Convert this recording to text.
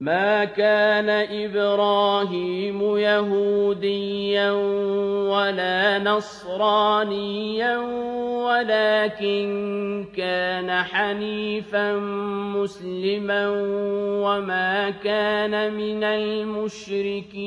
مَا كَانَ إِبْرَاهِيمُ يَهُودِيًّا وَلَا نَصْرَانِيًّا وَلَٰكِن كَانَ حَنِيفًا مُّسْلِمًا وَمَا كَانَ مِنَ الْمُشْرِكِينَ